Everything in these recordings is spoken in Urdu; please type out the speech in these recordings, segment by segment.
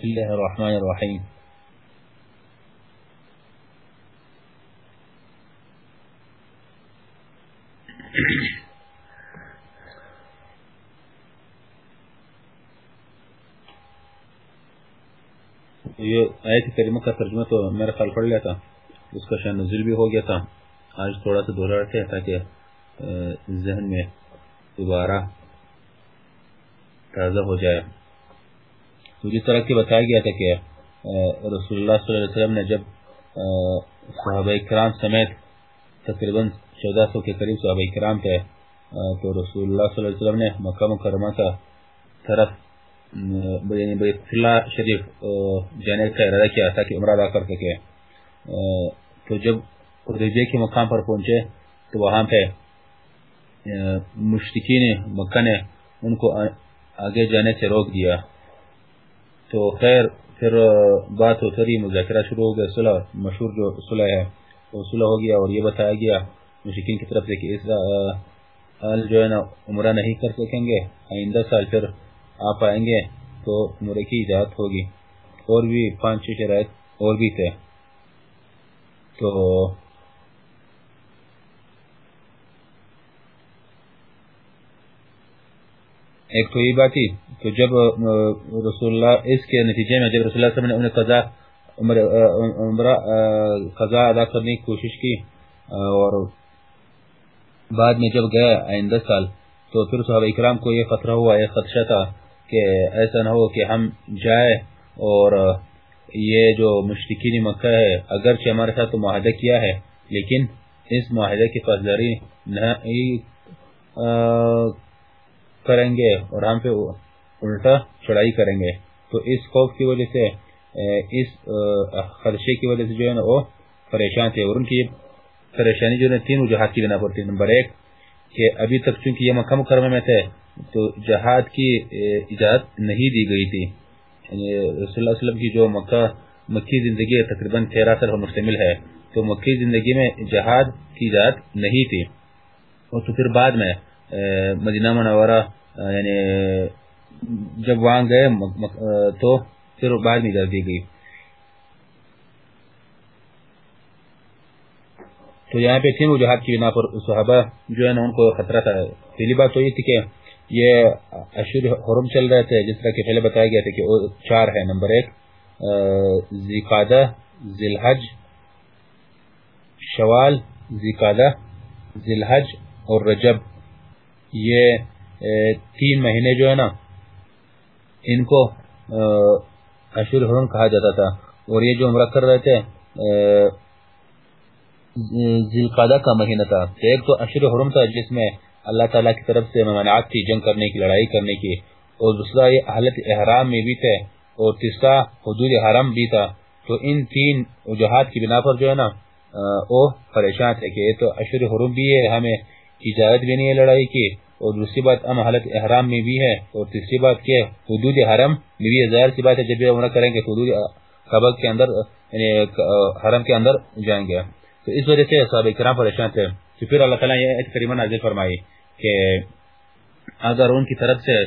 بسم الله الرحمن الرحيم. یہ آیت کریمہ کا ترجمہ تو میرا خیال پڑھ لیا تھا، اس کا شان نزل بھی ہو گیا تھا۔ آج تھوڑا سا دوہرا رکھتے ہیں تاکہ ذہن میں دوبارہ تازہ ہو جائے۔ تو جس طرح کی بتایا گیا تھا کہ رسول اللہ صلی اللہ علیہ وسلم نے جب صحابہ کرام سمیت تقریباً چودہ سو کے قریب صحابہ کرام تھے تو رسول اللہ صلی اللہ علیہ وسلم نے مکہ مکرمہ کا طرف یعنی بیت اللہ شریف جانے کا ارادہ کیا تھا کہ عمرہ ادا کر سکے۔ تو جب حدیبیہ کے مقام پر پہنچے، تو وہاں پہ مشرکین مکہ نے ان کو آگے جانے سے روک دیا۔ تو خیر، پھر بات اتری مذاکرہ شروع ہو گیا، صلح، مشہور جو صلح ہے، وہ صلح ہو گیا اور یہ بتایا گیا، مشرکین کی طرف سے کہ اس سال جو ہے نا عمرہ نہیں کر سکیں گے، آئندہ سال پھر آپ آئیں گے تو عمرے کی اجازت ہوگی۔ اور بھی پانچ چھ شرائط اور بھی تھے۔ تو ایک تو یہ بات ہی تو جب رسول اللہ، اس کے نتیجے میں جب رسول اللہ صلی اللہ علیہ وسلم نے انہیں قضا عمرہ قضا ادا کرنے کی کوشش کی اور بعد میں جب گئے آئندہ سال، تو پھر صحابہ اکرام کو یہ خطرہ ہوا، یہ خدشہ تھا کہ ایسا نہ ہو کہ ہم جائے اور یہ جو مشرکین مکہ ہے، اگرچہ ہمارے ساتھ تو معاہدہ کیا ہے، لیکن اس معاہدے کی فضداری نہیں کریں گے اور ہم پہ الٹا چڑھائی کریں گے۔ تو اس خوف کی وجہ سے اس خدشے کی وجہ سے جو ہے نا، وہ پریشان تھے اور ان کی پریشانی جو ہے تین وجوہات کی بنا پر تھی نمبر ایک، کہ ابھی تک چونکہ یہ مکہ مکرمہ میں تھے، تو جہاد کی اجازت نہیں دی گئی تھی۔ یعنی رسول اللہ علیہ وسلم کی جو مکہ، مکی زندگی ہے، تقریباً تیرہ سال پر مشتمل ہے، تو مکی زندگی میں جہاد کی اجازت نہیں تھی۔ اور تو پھر بعد میں مدینہ منورہ یعنی جب وہاں گئے تو پھر بعد میں دی گئی۔ تو یہاں پہ تین وجوہات کی بنا پر صحابہ جو ہے نا، ان کو خطرہ تھا۔ پہلی بات تو یہ تھی کہ یہ اشر حرم چل رہے تھے، جس طرح کہ پہلے بتایا گیا تھا کہ چار ہے نمبر ایک زیقادہ زلحج شوال زیقادہ زلحج اور رجب۔ یہ تین مہینے جو ہے نا، ان کو اشر حرم کہا جاتا تھا۔ اور یہ جو عمرہ کر رہے تھے ذیلقادہ کا مہینہ تھا۔ ایک تو اشر حرم تھا، جس میں اللہ تعالیٰ کی طرف سے ممانعات تھی جنگ کرنے کی، لڑائی کرنے کی۔ اور دوسرا، یہ حالت احرام میں بھی تھے۔ اور تیسرا حدود حرم بھی تھا۔ تو ان تین وجوہات کی بنا پر جو ہے نا وہ پریشان تھے کہ یہ تو اشر حرم بھی ہے، ہمیں اجازت بھی نہیں ہے لڑائی کی اور دوسری بات ام حالت احرام میں بھی ہے اور تیسری بات کہ حدود حرم میں بھی ظاہر سی بات ہے جب عمرہ کریں گے حدود قبق کے اندر یعنی حرم کے اندر جائیں گے۔ تو اس وجہ سے صحابہ کرام پریشان تھے۔ تو پھر اللہ تعالیٰ یہ ایت کریمہ نازل فرمائی کہ اگر ان کی طرف سے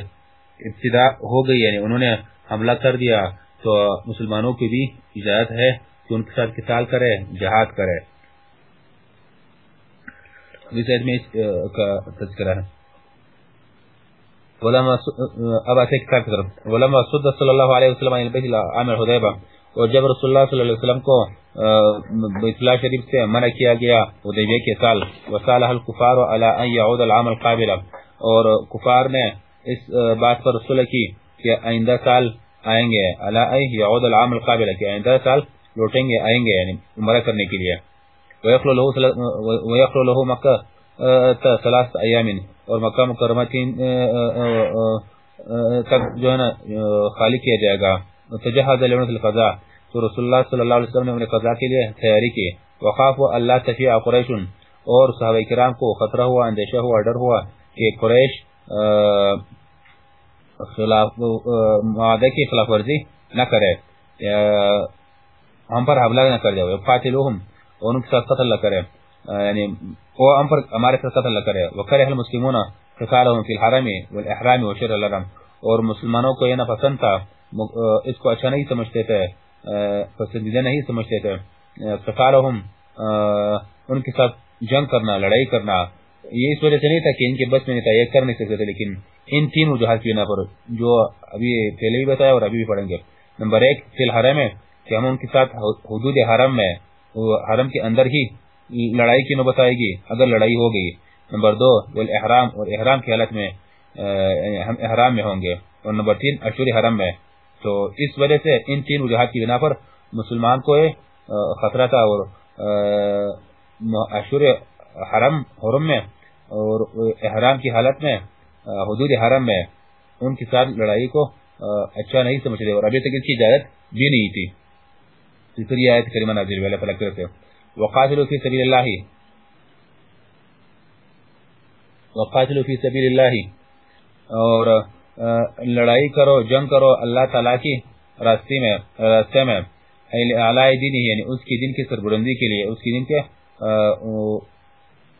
ابتدا ہو گئی یعنی انہوں نے حملہ کر دیا، تو مسلمانوں کی بھی اجازت ہے کہ ان کے ساتھ قتال کرے، جہاد کرے۔ اس ایت میں کا تذکرہ ہے۔ اب آتے کتاب کی طرف۔ ولما صد صلی اللہ علیہ وسلم عن البیت عامر حدیبہ اور جب رسول اللہ صلی اللہ علیہ وسلم کو بیت شریف سے منع کیا گیا، حدیبیہ کے سال، وصالح الكفار على ان يعود العام القابل اور کفار نے اس بات پر رسول کی کہ آئندہ سال آئیں گے على ان يعود العام القابل کہ آئندہ سال لوٹیں گے، آئیں گے یعنی عمرہ کرنے کے لیے۔ ويخلو له ويخلو له مکہ ثلاث ایام اور مکہ مکرمہ تین تک جو ہے نا خالی کیا جائے گا۔ تجہز لعنت القضاء۔ تو رسول اللہ صلی اللہ علیہ وسلم نے انہیں قضاء کے لیے تیاری کی۔ وخاف اللہ تفیع قریش۔ اور صحابہ کرام کو خطرہ ہوا، اندیشہ ہوا، ڈر ہوا کہ قریش خلاف معاہدے کی خلاف ورزی نہ کرے۔ ہم پر حملہ نہ کر جائے۔ فاتلوہم، اور ان کے ساتھ قتل نہ کرے۔ یعنی وہ ہم پر ہمارے ساتھ قتل نہ کرے وکرہ المسلمون قتالهم فی الحرم والاحرام وشر الحرم اور مسلمانوں کو یہ نہ پسند تھا اس کو اچھا نہیں سمجھتے تھے پسندیدہ نہیں سمجھتے تھے قتالهم ان کے ساتھ جنگ کرنا، لڑائی کرنا. یہ اس وجہ سے نہیں تھا کہ ان کے بس میں نہیں تھا، یہ کر نہیں سکتے تھے، لیکن ان تین وجوہات کی بنا پر، جو ابھی پہلے بھی بتایا اور ابھی بھی پڑھیں گے. نمبر ایک، فی الحرم ہے کہ ہم ان کے ساتھ حدود حرم میں حرم کے اندر ہی لڑائی کی نوبت آئے گی؟ اگر لڑائی ہو گئی، نمبر دو احرام اور احرام کی حالت میں ہم احرام میں ہوں گے۔ اور نمبر تین اشور حرم میں۔ تو اس وجہ سے ان تین وجوہات کی بنا پر مسلمان کو خطرہ تھا اور اشور حرم حرم میں، اور احرام کی حالت میں حدود حرم میں ان کے ساتھ لڑائی کو اچھا نہیں سمجھ رہے اور ابھی تک اس کی اجازت بھی نہیں تھی۔ پھر یہ آیت کریمہ نازل ہوئی، اللہ تعالیٰ کی طرف سے۔ وقاتلوا فی سبیل اللہ وقاتلوا فی سبیل اللہ اور لڑائی کرو، جنگ کرو اللہ تعالیٰ کی راستے میں راستے میں اعلی دین یعنی اس کی دن کی سربلندی کے لیے، اس کی دن کے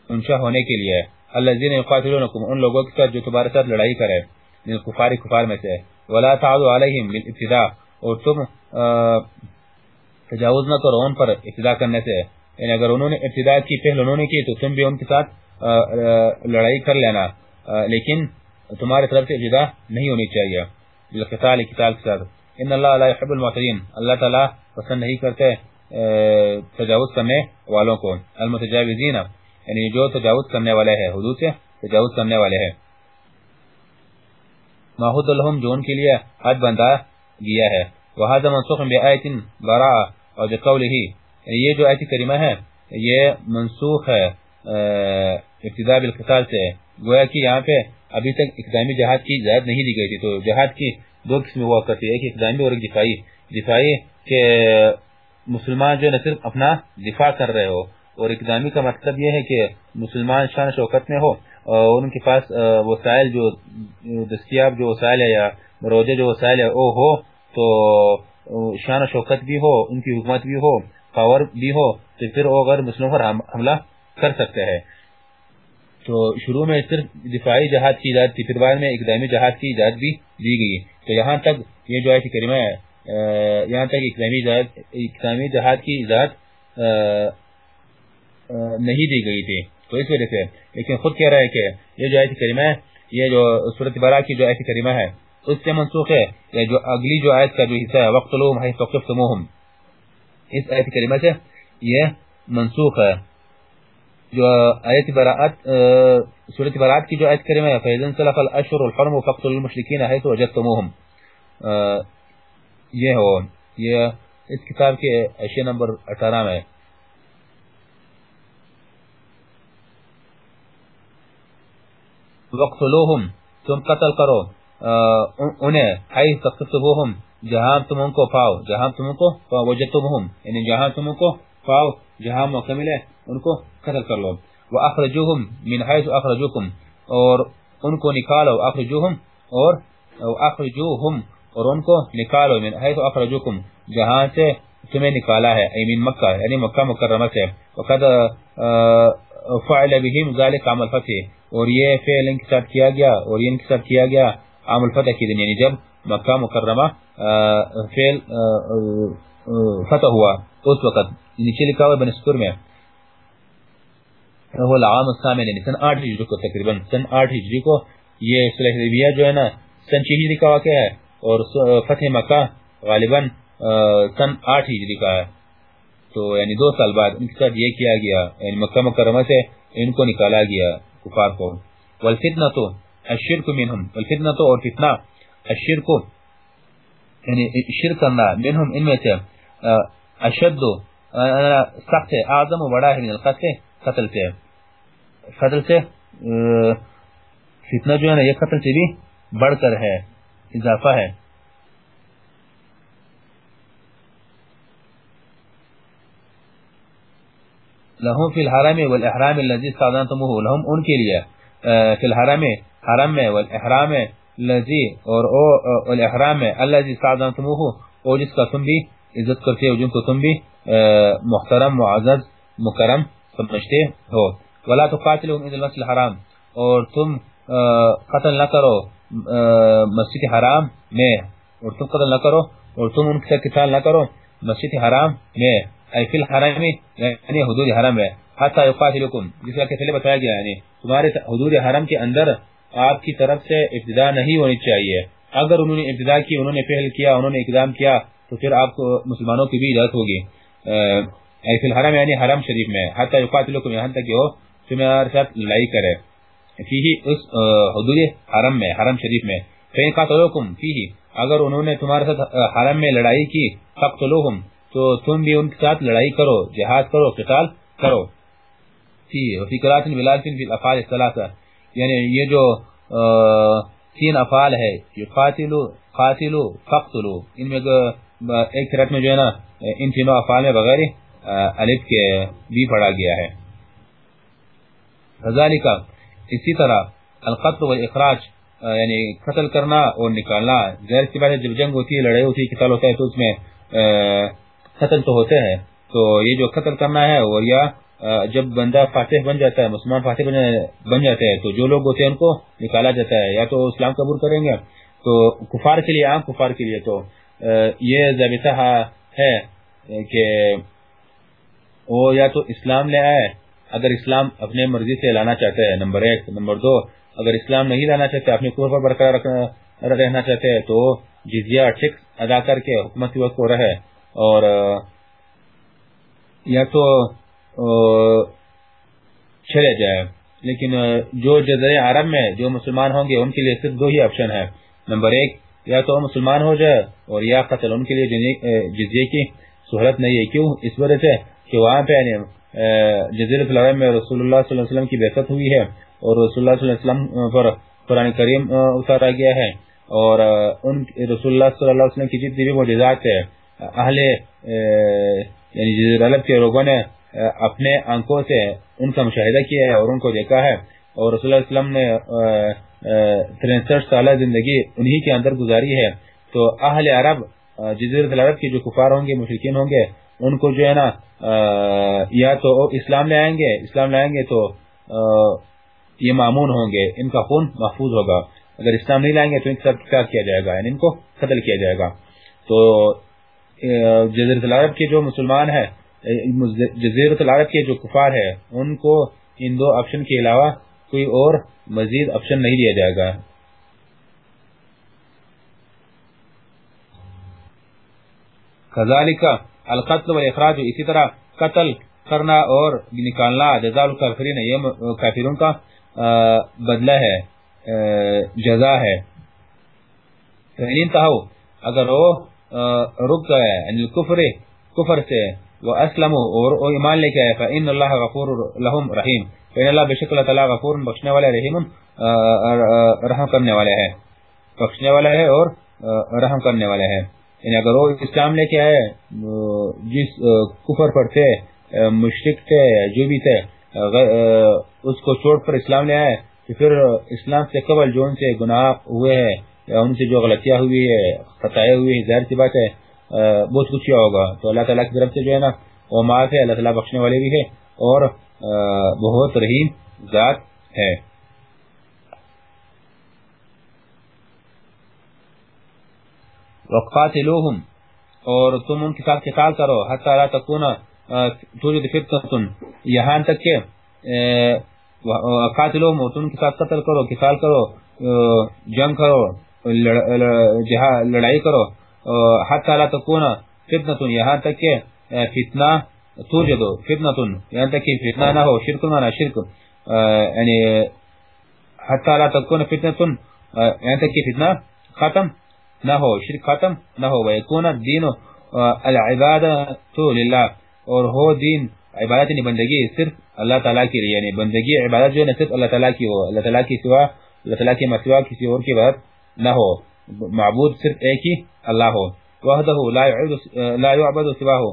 انشاء ہونے کے لیے. الذين يقاتلونكم ان لوگوں کے ساتھ جو تمہارے ساتھ لڑائی کرے من کفار کفار میں سے. ولا تعدوا عليهم بالابتداء اور تم تجاوز نہ کرو ان پر ابتدا کرنے سے. یعنی اگر انہوں نے ابتدا کی پہل انہوں نے کی تو تم بھی ان کے ساتھ لڑائی کر لینا۔ لیکن تمہارے طرف سے ابتدا نہیں ہونی چاہیے۔ بالقتال، قتال کے ساتھ۔ ان اللہ لا يحب المعتدين اللہ تعالی پسند نہیں کرتے تجاوز کرنے والوں کو۔ المتجاوزین یعنی جو تجاوز کرنے والے ہیں۔ حدود سے تجاوز کرنے والے ہیں۔ ماحود الحم جو ان کے لیے حد بندہ گیا ہے۔ وہذا منسوخ بآیت براء، اور بقوله یعنی یہ جو آیت کریمہ ہے، یہ منسوخ ہے ابتداء بالقتال سے۔ گویا کہ یہاں پہ ابھی تک اقدامی جہاد کی اجازت نہیں دی گئی تھی، تو جہاد کی دو قسم ہوا کرتی ہے ایک اقدامی اور ایک دفاعی۔ دفاعی کہ مسلمان جو نہ صرف اپنا دفاع کر رہے ہو، اور اقدامی کا مطلب یہ ہے کہ مسلمان شان شوکت میں ہو اور ان کے پاس وسائل جو دستیاب جو وسائل ہے یا مروجہ جو وسائل ہے وہ ہو تو شان و شوکت بھی ہو، ان کی حکومت بھی ہو۔ پاور بھی ہو تو پھر وہ اگر مسلموں پر حملہ کر سکتے ہیں۔ تو شروع میں صرف دفاعی جہاد کی اجازت تھی، پھر بعد میں اقدامی جہاد کی اجازت بھی دی گئی۔ تو یہاں تک یہ جو آیت کریمہ ہے یہاں تک اقدامی جہاد اقدامی جہاد کی اجازت نہیں دی گئی تھی۔ تو اس وجہ سے، لیکن خود کہہ رہا ہے کہ یہ جو آیت کریمہ ہے یہ جو صورت برا کی جو آیت کریمہ ہے، اس سے منسوخ ہے۔ کہ جو اگلی جو آیت کا جو حصہ ہے وقت لوم حیث وقفتموہم اس آیت کریمہ سے یہ منسوخ ہے۔ جو آیت براعت صورت براعت کی جو آیت کریمہ ہے فَإِذَنْ سَلَفَ الْأَشْهُرُ الْحُرْمُ فَقْتُلُ الْمُشْرِكِينَ حَيْثُ وَجَدْتُمُوهُمْ۔ یہ ہو، یہ اس کتاب کے اشیاء نمبر اٹھارہ میں وقتلوہم تم قتل کرو۔ انہیں حیث تقتصبوہم جہاں تم ان کو پاؤ، جہاں تم ان کو وجدتموہم یعنی جہاں تم ان کو پاؤ، جہاں موقع ملے، ان کو قتل کر لو۔ وَأَخْرَجُوهُمْ، مِنْ حَيْثُ أَخْرَجُوكُمْ، اور ان کو نکالو۔ اخرجوہم اور اخرجوہم اور ان کو نکالو۔ من حیث اخرجوکم جہاں سے تمہیں نکالا ہے ایمین مکہ یعنی مکہ مکرمہ سے۔ وقد فعل بهم ذلك عام الفتح۔ اور یہ فعل ان کے ساتھ کیا گیا، اور یہ ان کے ساتھ کیا گیا عام الفتح کی دن۔ یعنی جب مکہ مکرمہ فعل فتح ہوا اس وقت۔ یعنی نیچے لکھا ہوا بنسکر میں۔ وہ العام السامن یعنی سن آٹھ ہجری کو تقریباً۔ سن آٹھ ہجری کو یہ صلح حدیبیہ جو ہے نا، سن چھ ہجری کا واقعہ ہے اور فتح مکہ غالباً سن آٹھ ہجری کا ہے۔ تو یعنی دو سال بعد ان کے ساتھ یہ کیا گیا۔ یعنی مکہ مکرمہ سے ان کو نکالا گیا کفار کو۔ والفتنہ تو الشرک منہم والفتنہ تو اور فتنہ۔ الشرک یعنی شرک کرنا منہم ان میں سے اشد سخت ہے اعظم و بڑا ہے من القتل، قتل سے۔ قتل سے فتنہ جو ہے نا، یہ قتل سے بھی بڑھ کر ہے، اضافہ ہے۔ لہم فی الحرم والاحرام الذي استعظمتموه لہم ان کے لیے فی الحرم، حرم میں والاحرام الذي اور او الاحرام والاحرام الذي استعظمتموه او جس کا تم بھی عزت کرتے ہو، جن کو تم بھی محترم، معزز، مکرم سمجھتے ہو. ولا تقاتلوا اذا المسجد الحرام. اور تم قتل نہ کرو مسجد حرام میں. اور تم قتل نہ کرو، اور تم ان کے ساتھ قتال نہ کرو، مسجد حرام میں. ای فی الحرام یعنی حدود حرام ہے. حتی یقاتلکم، جس کا پہلے بتایا گیا یعنی تمہارے حدود حرام کے اندر آپ کی طرف سے ابتدا نہیں ہونی چاہیے۔ اگر انہوں نے ابتدا کی، انہوں نے پہل کیا، انہوں نے اقدام کیا، تو پھر آپ کو مسلمانوں کی بھی اجازت ہوگی۔ ای فی الحرام یعنی حرام شریف میں، حتی یقاتلکم یہاں تک کہ وہ تمہارے ساتھ لڑائی کرے۔ فیہی اس حدود حرم میں، حرم شریف میں۔ فین قاتلوکم، فیہی، اگر انہوں نے تمہارے ساتھ حرم میں لڑائی کی، فقتلوہم، تو تم بھی ان کے ساتھ لڑائی کرو، جہاد کرو، قتال کرو۔ فی، وفی قرات بلالتن فی الافعال الثلاثہ۔ یعنی یہ جو تین افعال ہے، یقاتلو، قاتلو، فقتلو، ان میں ایک قرات میں جو ہے نا، ان تینوں افعال میں بغیر الف کے بھی پڑھا گیا ہے۔ فذالک اسی طرح، القتل والاخراج یعنی قتل کرنا اور نکالنا، ظاہر سی بات ہے، جب جنگ ہوتی ہے، لڑائی ہوتی ہے، قتال ہوتا ہے، تو اس میں قتل تو ہوتے ہیں۔ تو یہ جو قتل کرنا ہے، اور یا جب بندہ فاتح بن جاتا ہے، مسلمان فاتح بن جاتے ہیں، تو جو لوگ ہوتے ہیں ان کو نکالا جاتا ہے، یا تو اسلام قبول کریں گے، تو کفار کے لیے عام کفار کے لیے تو یہ ضابطہ ہے کہ وہ یا تو اسلام لے آئے، اگر اسلام اپنے مرضی سے لانا چاہتے ہیں، نمبر ایک. نمبر دو، اگر اسلام نہیں لانا چاہتے اپنے کفر پر برقرار رہنا چاہتے ہیں، تو جزیہ ٹیکس ادا کر کے حکومت وقت کو رہے اور یا تو چلے جائے۔ لیکن جو جزائر عرب میں جو مسلمان ہوں گے، ان کے لیے صرف دو ہی آپشن ہے نمبر ایک، یا تو مسلمان ہو جائے اور یا قتل ان کے لیے جزیے کی سہولت نہیں ہے۔ کیوں؟ اس وجہ سے کہ وہاں پہ یعنی، جزیرت العرب میں رسول اللہ صلی اللہ علیہ وسلم کی بیعت ہوئی ہے اور رسول اللہ صلی اللہ علیہ وسلم پر قرآن کریم اتارا گیا ہے۔ اور ان رسول اللہ صلی اللہ علیہ وسلم کی جتنی بھی معجزات ہے اہل یعنی جزیرت العرب کے لوگوں نے اپنے آنکھوں سے ان کا مشاہدہ کیا ہے اور ان کو دیکھا ہے۔ اور رسول اللہ علیہ وسلم نے ترسٹھ سالہ زندگی انہی کے اندر گزاری ہے۔ تو اہل عرب جزیرت العرب کی جو کفار ہوں گے، مشرکین ہوں گے، ان کو جو ہے نا یا تو اسلام لے آئیں گے، اسلام لائیں گے تو یہ معمون ہوں گے، ان کا خون محفوظ ہوگا۔ اگر اسلام نہیں لائیں گے تو ان کا کیا کیا جائے گا؟ یعنی ان کو قتل کیا جائے گا۔ تو جزیرت العرب کے جو مسلمان ہیں جزیرت العرب کے جو کفار ہے ان کو ان دو آپشن کے علاوہ کوئی اور مزید آپشن نہیں دیا جائے گا۔ کذالک القتل والاخراج، اسی طرح قتل کرنا اور نکالنا، جزاء الکافرین، یہ کافروں کا بدلہ ہے جزا ہے۔ فین تہو اگر وہ رک گئے یعنی کفر سے وہ اسلم اور ایمان لے کے آئے. فان اللہ غفور لهم رحیم فان اللہ بشک اللہ تعالی غفور، بخشنے والے رحیم رحم کرنے والے ہیں. بخشنے والا ہے اور رحم کرنے والے ہیں. یعنی اگر وہ اسلام لے کے آئے جس کفر پر تھے مشرک تھے جو بھی تھے اس کو چھوڑ پر اسلام لے آئے، تو پھر اسلام سے قبل جو ان سے گناہ ہوئے ہیں، یا ان سے جو غلطیاں ہوئی ہے خطائے ہوئی ہے ظاہر سی بات ہے بہت کچھ کیا ہوگا۔ تو اللہ تعالیٰ کی طرف سے جو ہے نا، وہ معاف ہے، اللہ تعالیٰ بخشنے والے بھی ہے اور بہت رحیم ذات ہے۔ وقاتلوہم اور تم ان کے ساتھ قتال کرو حتی لا تکون توجد فتنة۔ یہاں تک کہ قاتلوہم اور تم ان کے ساتھ قتل کرو، قتال کرو جنگ کرو لڑائی کرو۔ حتی لا تکون فتنة یہاں تک کہ فتنہ توجد فتنة یہاں تک کہ فتنہ نہ ہو شرک نہ شرک یعنی حتی لا تکون فتنة یہاں تک کہ فتنہ ختم نہ ہو شرک ختم نہ ہو ویکون الدین العبادت للہ اور ہو دین عبادت یعنی بندگی صرف اللہ تعالیٰ کی لیے یعنی بندگی عبادت جو ہے صرف اللہ تعالیٰ کی ہو اللہ تعالیٰ کی سوا اللہ تعالیٰ کی مسوا کسی اور کی عبادت نہ ہو معبود صرف ایک ہی اللہ ہو۔ وحدہ لا يعبد سوا ہو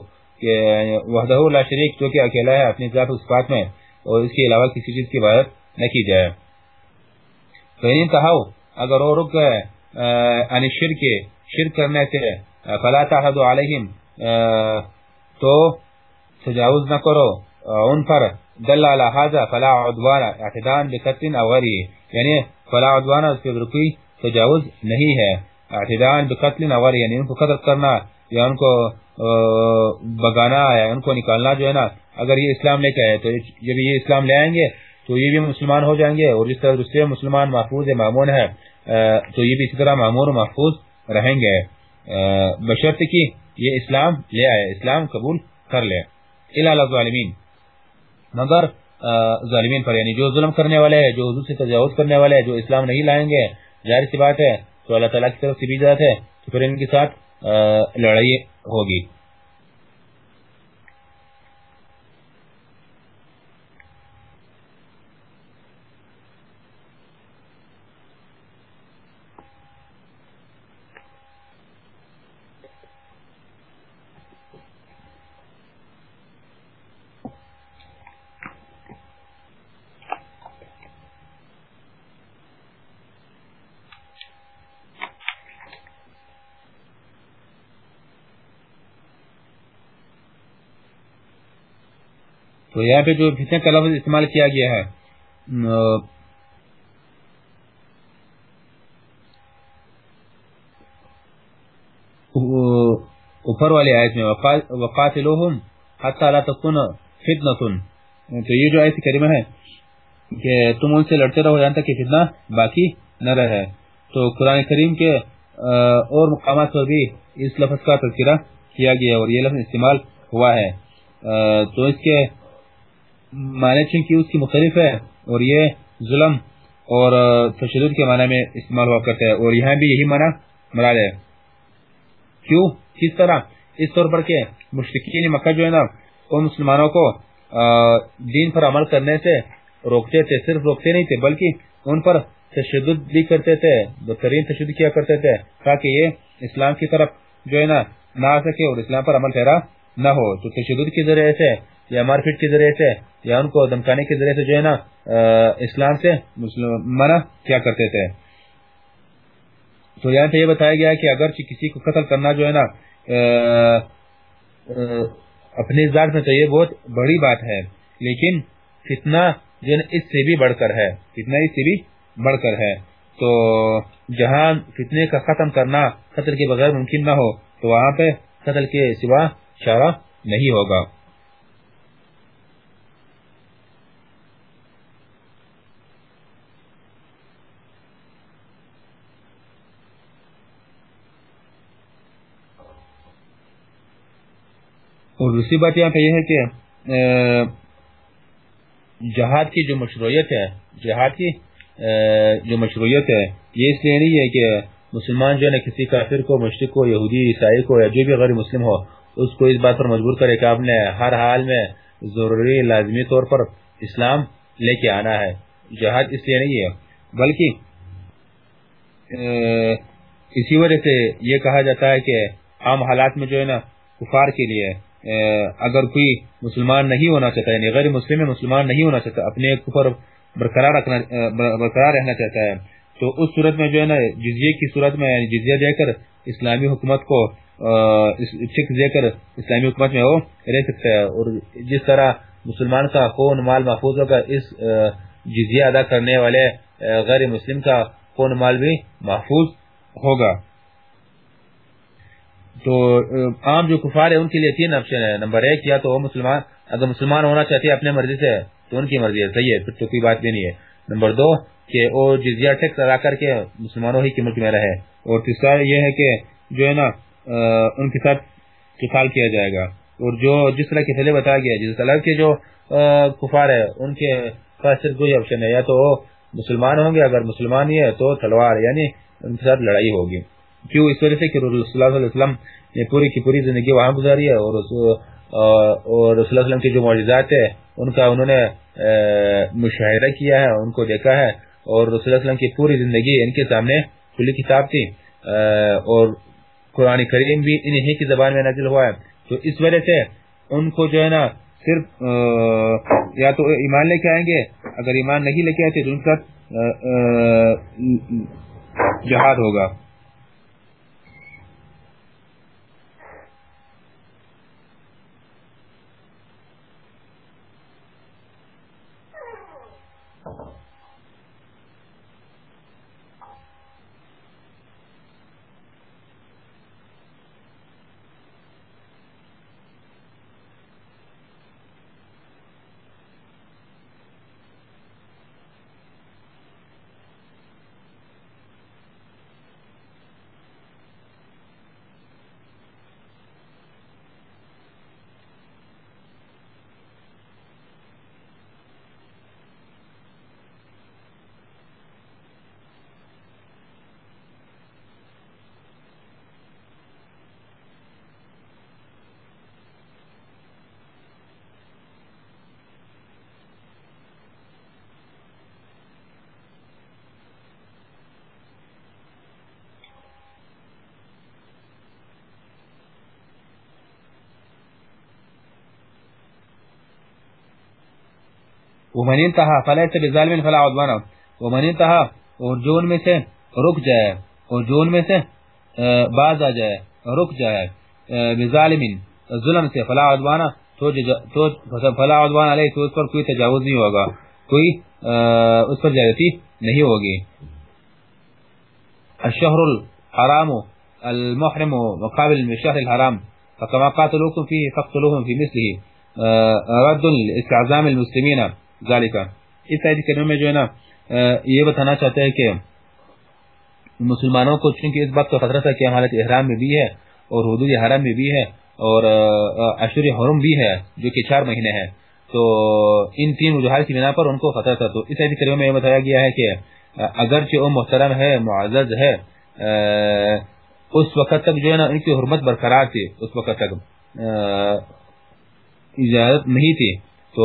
وحدہ لا شریک جو کہ اکیلا ہے اپنی ذات و صفات میں، اور اس کے علاوہ کسی چیز کی عبادت نہ کی جائے۔ فین یعنی تہو اگر وہ رک گئے ان یعنی شرک شرک کرنے سے فلا تعهد علیہم تو تجاوز نہ کرو۔ ان پر دل علی هذا فلا عدوان، اعتدان بقتل او غیره۔ یعنی فلا عدوان، اس پر کوئی تجاوز نہیں ہے۔ اعتدان بقتل نور یعنی ان کو قتل کرنا، یا ان کو بگانا یا ان کو نکالنا جو ہے نا۔ اگر یہ اسلام لے کے آئے تو جب یہ اسلام لے آئیں گے تو یہ بھی مسلمان ہو جائیں گے، اور جس طرح دوسرے مسلمان محفوظ ہے معمون ہے تو یہ بھی اسی طرح معمون و محفوظ رہیں گے۔ بشرط کی یہ اسلام لے آئے، اسلام قبول کر لے۔ ظالمین مگر ظالمین پر یعنی جو ظلم کرنے والے ہیں، جو حضور سے تجاوز کرنے والے ہیں، جو اسلام نہیں لائیں گے ظاہر سی بات ہے تو اللہ تعالیٰ کی طرف سے بھی جات ہے تو پھر ان کے ساتھ لڑائی ہوگی۔ تو یہاں پہ جو فتنے کا لفظ استعمال کیا گیا ہے اوپر والے آیت میں وقاتلوہم حتی لا تکن فتنتن۔ تو یہ جو آیت کریمہ ہے کہ تم ان سے لڑتے رہو جانتا کہ فتنہ باقی نہ رہے۔ تو قرآن کریم کے اور مقامات پر بھی اس لفظ کا تذکرہ کیا گیا اور یہ لفظ استعمال ہوا ہے۔ تو اس کے معنی چونکہ اس کی مختلف ہے اور یہ ظلم اور تشدد کے معنی میں استعمال ہوا کرتا ہے اور یہاں بھی یہی معنی مراد ہے کیوں؟ کس طرح؟ اس طور پر کہ مشرقین مکہ جو ہے نا، ان مسلمانوں کو دین پر عمل کرنے سے روکتے تھے، صرف روکتے نہیں تھے، بلکہ ان پر تشدد بھی کرتے تھے، بہترین تشدد کیا کرتے تھے، تاکہ یہ اسلام کی طرف جو ہے نا، نہ آ سکے اور اسلام پر عمل پیرا نہ ہو۔ تو تشدد کے ذریعے سے یا مار پیٹ کے ذریعے سے، یا ان کو دمکانے کے ذریعے سے جو ہے نا اسلام سے منع کیا کرتے تھے۔ تو یہاں پہ یہ بتایا گیا کہ اگر کسی کو قتل کرنا جو ہے نا اپنی ذات میں تو یہ بہت بڑی بات ہے، لیکن فتنہ جو اس سے بھی بڑھ کر ہے۔ فتنہ اس سے بھی بڑھ کر ہے۔ تو جہاں فتنے کا ختم کرنا قتل کے بغیر ممکن نہ ہو، تو وہاں پہ قتل کے سوا چارہ نہیں ہوگا۔ اور دوسری بات یہاں پہ یہ ہے کہ جہاد کی جو مشروعیت ہے، جہاد کی جو مشروعیت ہے، یہ اس لیے نہیں ہے کہ مسلمان جو ہے کسی کافر کو، مشرق کو، یہودی، عیسائی کو یا جو بھی غیر مسلم ہو، اس کو اس بات پر مجبور کرے کہ آپ نے ہر حال میں ضروری لازمی طور پر اسلام لے کے آنا ہے۔ جہاد اس لیے نہیں ہے، بلکہ اسی وجہ سے یہ کہا جاتا ہے کہ عام حالات میں جو ہے نا کفار کے لیے اگر کوئی مسلمان نہیں ہونا چاہتا یعنی غیر مسلم مسلمان نہیں ہونا چاہتا، اپنے کفر برقرار رکھنا برقرار رہنا چاہتا ہے، تو اس صورت میں جو ہے نا، جزیے کی صورت میں یعنی جزیہ دے کر اسلامی حکومت کو چک دے کر اسلامی حکومت میں وہ رہ سکتا ہے۔ اور جس طرح مسلمان کا خون مال محفوظ ہوگا، اس جزیہ ادا کرنے والے غیر مسلم کا خون مال بھی محفوظ ہوگا۔ تو عام جو کفار ہے ان کے لیے تین آپشن ہے نمبر ایک، یا تو وہ مسلمان، اگر مسلمان ہونا چاہتے ہیں اپنے مرضی سے، تو ان کی مرضی ہے، صحیح ہے، پھر تو کوئی بات بھی نہیں ہے. نمبر دو، کہ وہ جزیہ ٹیکس ادا کر کے مسلمانوں ہی کی ملک میں رہے. اور تیسرا یہ ہے کہ جو ہے نا ان کے ساتھ قتال کیا جائے گا. اور جو جس طرح کے پہلے بتایا گیا جس طرح کے جو کفار ہے ان کے پاس صرف کوئی آپشن ہے. یا تو وہ مسلمان ہوں گے، اگر مسلمان ہی ہے تو تلوار یعنی ان کے ساتھ لڑائی ہوگی. کیوں اس وجہ سے کہ رسول اللہ صلی اللہ علیہ وسلم نے پوری کی پوری زندگی وہاں گزاری ہے اور اور رسول اللہ علیہ وسلم کی جو معجزات ہے ان کا انہوں نے مشاہدہ کیا ہے، ان کو دیکھا ہے اور رسول اللہ علیہ وسلم کی پوری زندگی ان کے سامنے کھلی کتاب تھی۔ اور قرآن کریم بھی انہی کی زبان میں نازل ہوا ہے۔ تو اس وجہ سے ان کو جو ہے نا صرف یا تو ایمان لے کے آئیں گے۔ اگر ایمان نہیں لے کے آئے تو ان کا جہاد ہوگا۔ ومن انتہا فلیس بظالم فلا عدوانا ومن انتہا اور جو ان میں سے رک جائے، اور جو ان میں سے باز آ جائے، رک جائے بظالم، ظلم سے فلا عدوانا تو فلا عدوان علیہ، تو اس پر کوئی تجاوز نہیں ہوگا، کوئی اس پر جائزتی نہیں ہوگی. الشهر الحرام المحرم مقابل الشهر الحرام، فكما قاتلوكم فيه فاقتلوهم في مثله رد الاستعزام المسلمين. ذلك اس آیت کریمہ میں جو ہے نا یہ بتانا چاہتے ہیں کہ مسلمانوں کو چونکہ اس بات کا خطرہ تھا کہ حالت احرام میں بھی ہے اور حدود حرم میں بھی ہے اور اشور حرم بھی ہے جو کہ چار مہینے ہیں۔ تو ان تین وجوہات کی بنا پر ان کو خطرہ تھا۔ تو اس آیت کریمہ میں یہ بتایا گیا ہے کہ اگرچہ وہ محترم ہے، معزز ہے اس وقت تک جو ہے نا، ان کی حرمت برقرار تھی۔ اس وقت تک اجازت نہیں تھی۔ تو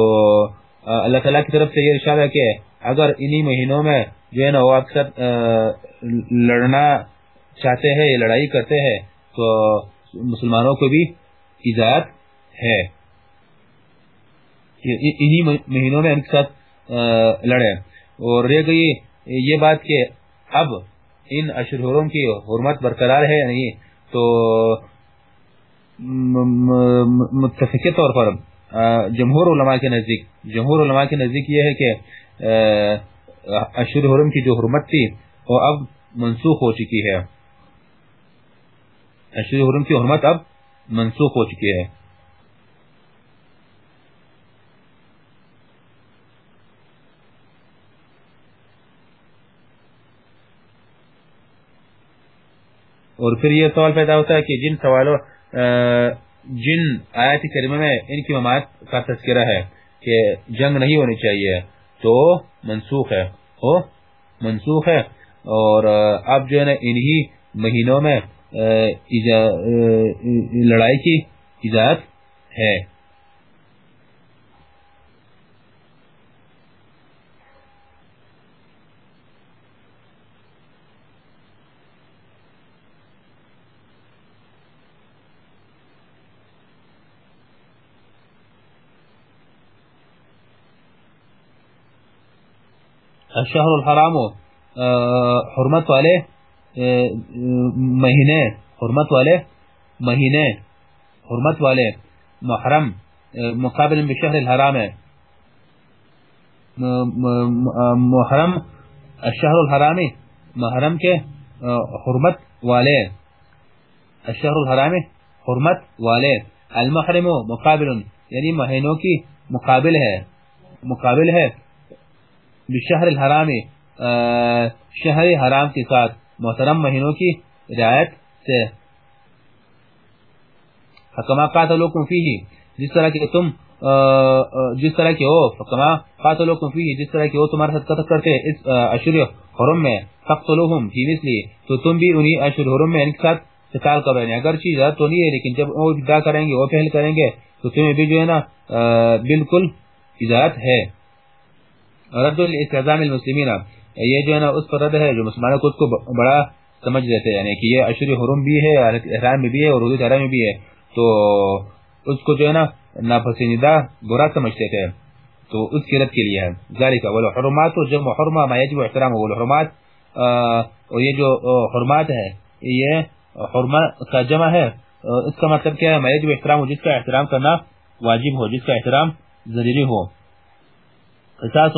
اللہ تعالیٰ کی طرف سے یہ ارشاد ہے کہ اگر انہی مہینوں میں جو ہے نا وہ اکثر لڑنا چاہتے ہیں یا لڑائی کرتے ہیں، تو مسلمانوں کو بھی اجازت ہے۔ انہی مہینوں میں ان کے ساتھ لڑے اور رہ گئی یہ بات کہ اب ان اشرحرم کی حرمت برقرار ہے نہیں، تو متفقی طور پر جمہور علماء کے نزدیک، جمہور علماء کے نزدیک یہ ہے کہ اشر حرم کی جو حرمت تھی، وہ اب منسوخ ہو چکی ہے۔ اشر حرم کی حرمت اب منسوخ ہو چکی ہے۔ اور پھر یہ سوال پیدا ہوتا ہے کہ جن سوالوں جن آیت کریمہ میں ان کی ممات کا تذکرہ ہے کہ جنگ نہیں ہونی چاہیے، تو منسوخ ہے۔ منسوخ ہے۔ اور اب جو ہے نا، انہی مہینوں میں لڑائی کی اجازت ہے۔ الشهر الحرام حرمت والے مہینے، حرمت والے، مہینے، حرمت والے، محرم مقابل بشہر الحرام ہے. محرم الشہر الحرامی محرم کے حرمت والے. الشہر الحرامی حرمت والے. المحرم مقابل یعنی مہینوں کی مقابل ہے مقابل ہے. بشہر الحرام شہر حرام کے ساتھ محترم مہینوں کی رعایت سے۔ حکما قاتلوکم فیہی جس طرح کہ تم جس طرح کہ ہو حکما قاتلوکم فیہی جس طرح کہ ہو تمہارے ساتھ قتل کرتے اس اشر حرم میں فقتلوہم فی مثلی تو تم بھی انہی اشر حرم میں ان کے ساتھ قتال کر رہے اگر چیز تو نہیں ہے، لیکن جب وہ ابتدا کریں گے، وہ پہل کریں گے، تو تمہیں بھی جو ہے نا بالکل اجازت ہے۔ رد الاستعظام المسلمین یہ جو ہے نا، اس پر رد ہے جو مسلمانوں کو اس کو بڑا سمجھ لیتے ہیں یعنی کہ یہ اشر حرم بھی ہے، احرام میں بھی ہے اور حدود حرام میں بھی ہے۔ تو اس کو جو ہے نا، ناپسندیدہ برا سمجھتے تھے تو اس کی رد کے لیے ہے۔ ذالک والحرمات جمع حرمہ ما یجب احترام والحرمات۔ اور یہ جو حرمات ہے یہ حرمہ کا جمع ہے۔ اس کا مطلب کیا ہے؟ ما یجب احترام، جس کا احترام کرنا واجب ہو، جس کا احترام ضروری ہو۔ قصاص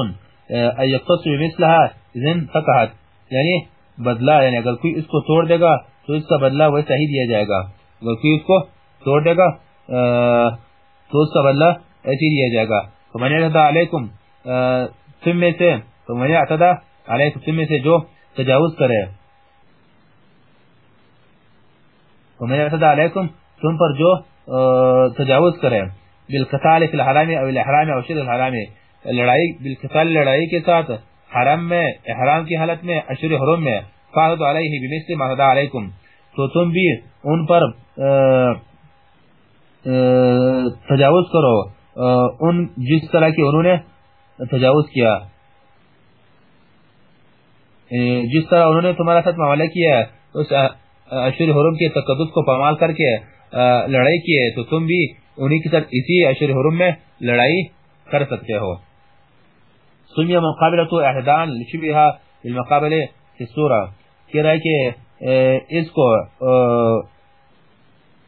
ایقتص بمثلها اذن فقحت یعنی بدلہ یعنی اگر کوئی اس کو توڑ دے گا تو اس کا بدلہ ویسا ہی دیا جائے گا۔ اگر کوئی اس کو توڑ دے گا تو اس کا بدلہ ایسی دیا جائے گا۔ فمن اعتدى علیکم تم میں سے، فمن اعتدى علیکم، تم میں سے جو تجاوز کرے۔ فمن اعتدى علیکم، تم پر جو تجاوز کرے۔ بالقتال فی الحرام او الاحرام او شد الحرام۔ لڑائی، بالقتال لڑائی کے ساتھ حرم میں، احرام کی حالت میں اشر حرم میں فاہد علیہ بمثل ما تدا علیکم۔ تو تم بھی ان پر تجاوز کرو۔ ان جس طرح کی انہوں نے تجاوز کیا۔ یعنی جس طرح انہوں نے تمہارا ساتھ معاملہ کیا، اس اشر حرم کے تقدس کو پامال کر کے لڑائی کی ہے تو تم بھی انہی کی طرح اسی اشر حرم میں لڑائی کر سکتے ہو۔ سمی مقابلة اعتدان لشبهها بالمقابلة في السورة کہہ رہا ہے کہ اس کو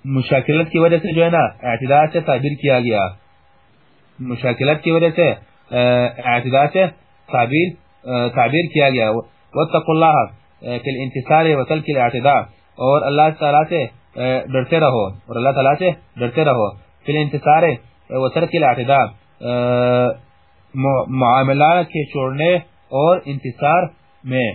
مشاکلت کی وجہ سے جو ہے نا اعتداء سے تعبیر کیا گیا۔ مشاکلت کی وجہ سے اعتداء سے تعبیر تعبیر کیا گیا۔ واتقوا اللہ فی الانتصار وتلک الاعتداء اور اللہ تعالی سے ڈرتے رہو۔ اور اللہ تعالی سے ڈرتے رہو۔ فی الانتصار وترک الاعتداء معاملہ کے چھوڑنے اور انتصار میں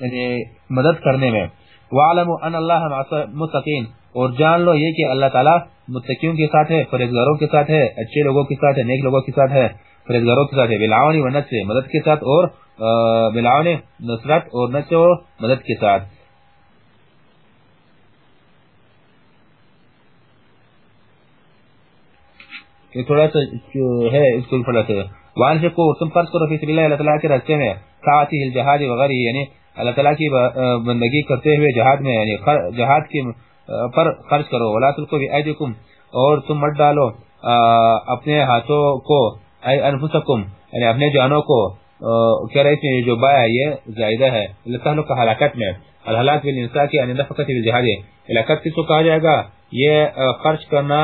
یعنی مدد کرنے میں۔ وعلموا ان اللہ متقین اور جان لو یہ کہ اللہ تعالی متقیوں کے ساتھ ہے، پرہیزگاروں کے ساتھ ہے، اچھے لوگوں کے ساتھ ہے، نیک لوگوں کے ساتھ ہے، پرہیزگاروں کے ساتھ ہے۔ بالعون و نصر مدد کے ساتھ اور بالعون نصرت اور نصر مدد کے ساتھ۔ یہ تھوڑا سا ہے، اس کو پڑھا سے وان سے کو تم فرض کرو فی سبیل اللہ اللہ تعالی کے راستے میں۔ ساعتی الجہاد وغیرہ یعنی اللہ تعالی کی بندگی کرتے ہوئے جہاد میں یعنی جہاد کے پر خرچ کرو۔ ولا تلقوا بأيديكم اور تم مت ڈالو اپنے ہاتھوں کو، اے انفسکم یعنی اپنے جانوں کو۔ کہہ رہے ہیں جو بایا یہ زائدہ ہے۔ اللہ کا ہلاکت میں الہلاک بالانساء کی یعنی نفقت بالجہاد ہلاکت کس کو کہا جائے گا؟ یہ خرچ کرنا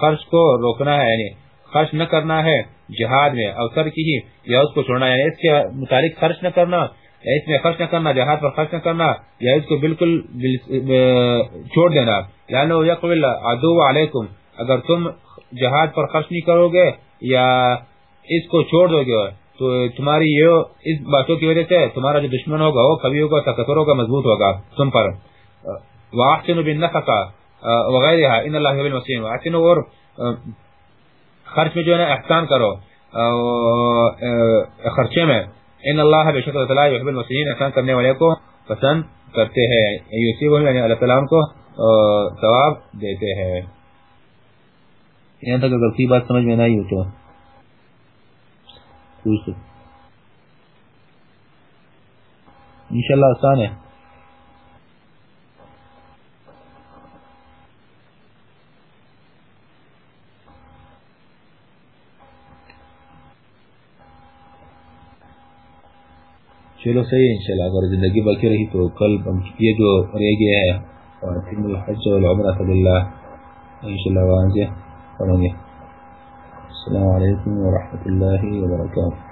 خرچ کو روکنا ہے یعنی خرچ نہ کرنا ہے جہاد میں اوسر کی ہی، یا اس کو چھوڑنا یعنی اس کے متعلق خرچ نہ کرنا، یا اس میں خرچ نہ کرنا، جہاد پر خرچ نہ کرنا، یا اس کو بالکل چھوڑ دینا۔ یعنی یقبل عدو علیکم، اگر تم جہاد پر خرچ نہیں کرو گے، یا اس کو چھوڑ دو گے، تو تمہاری یہ، اس باتوں کی وجہ سے تمہارا جو دشمن ہوگا، وہ کبھی ہوگا طاقتور ہوگا، مضبوط ہوگا تم پر۔ واحسنوا بالنفقہ وغیرہ ان اللہ بالمسلم واحسنوا اور خرچ میں جو ہے نا احسان کرو خرچے میں ان اللہ بے شک اللہ یحب المسلمین احسان کرنے والے کو پسند کرتے ہیں. یوسیب یعنی اللہ تعالیٰ کو ثواب دیتے ہیں. یہاں تک اگر کوئی بات سمجھ میں نہیں ہو تو. انشاءاللہ آسان ہے. چلو صحیح ہے، انشاءاللہ۔ اگر زندگی باقی رہی تو کل یہ جو رہ گیا ہے الحج والعمرہ للہ انشاءاللہ، وہاں سے پڑھیں گے۔ السلام علیکم ورحمۃ اللہ وبرکاتہ۔